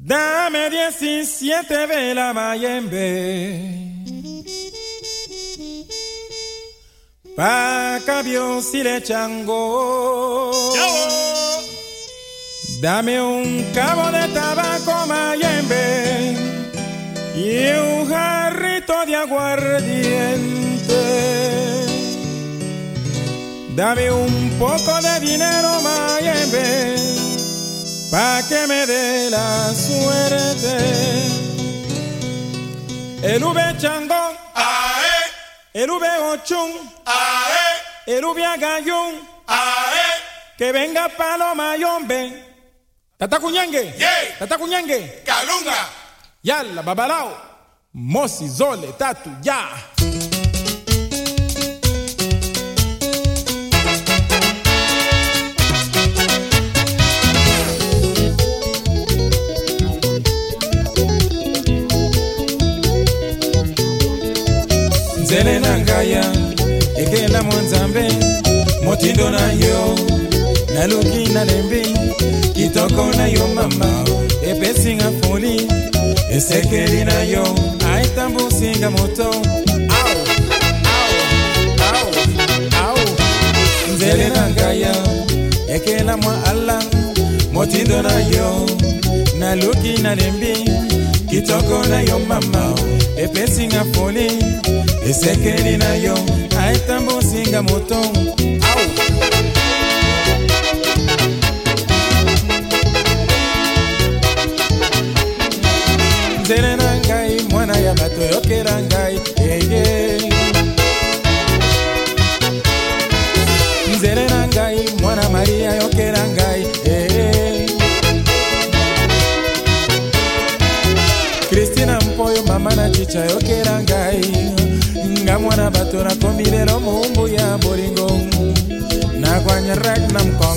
Dame 17 velas, Mayembe. Pa cabio le chango. Dame un cabo de tabaco Mayembe y un jarrito de aguardiente. Dame un poco de dinero Mayembe pa' que me dé la suerte. El V Changón, ae. El V Ochun, ae. El V Agayun, Que venga Paloma Yombe. Tata Cuñangue, yeah. Tata Cuñangue, Calunga, Yalla, Babalao, Mosi, Zole, Tatu, Ya. nzele na ngai ya ekela mwa nzambe motindo na yo naluki nalembi kitoko na yo mama epesinga foli esekeli na yo aetambusinga moto nzele na ngai ya ekela mwa ala motindo na yo naluki nalembi kitoko na yo mama epesinga foli esekeli na yo aetamba osinga moto nzele na ngai mwana ya bato yokela ngai eye nzele na ngai mwana maria yokela ngai ee kristina mpoyo mama na cica yokela ngai tora komi bero mumbu ya boringo na kwanya rak namko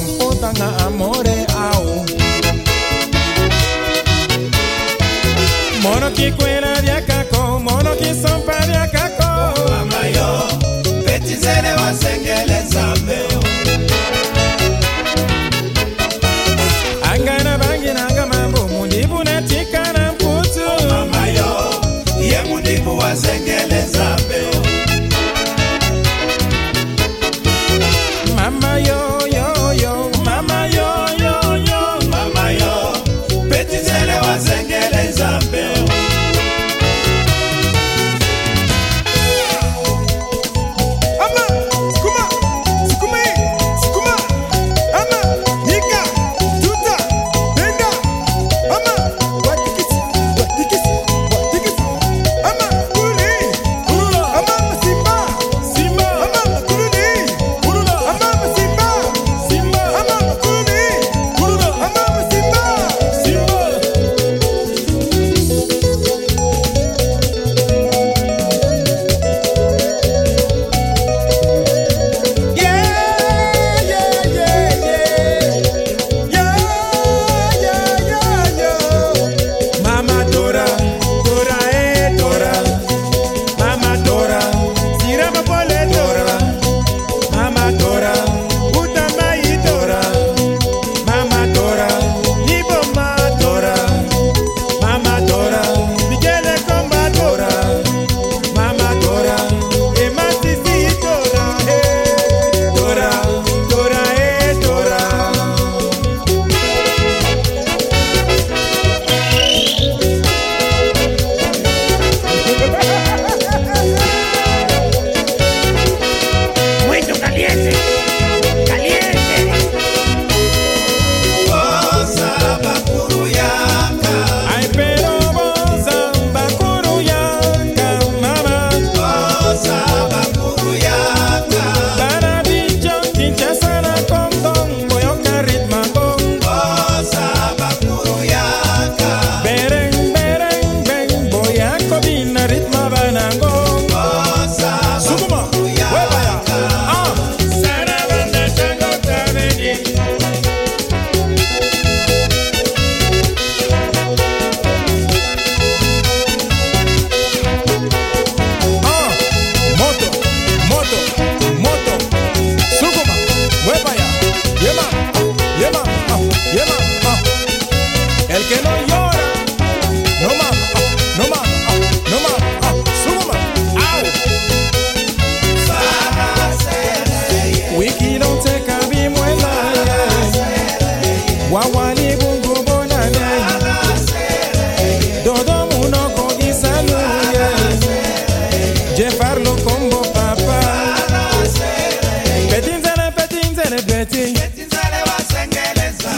celebrating.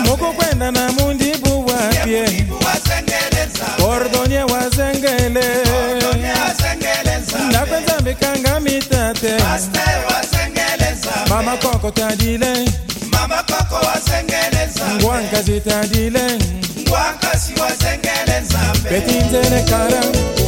Moko kwenda na mundi buwa pie. Ordonye wa zengele. Na kwenza mikanga mitate. Mama koko tadile. Mama koko wa zengele zambe. Nguanka zitadile. Nguanka si wa zengele zambe. Beti nzele karambe.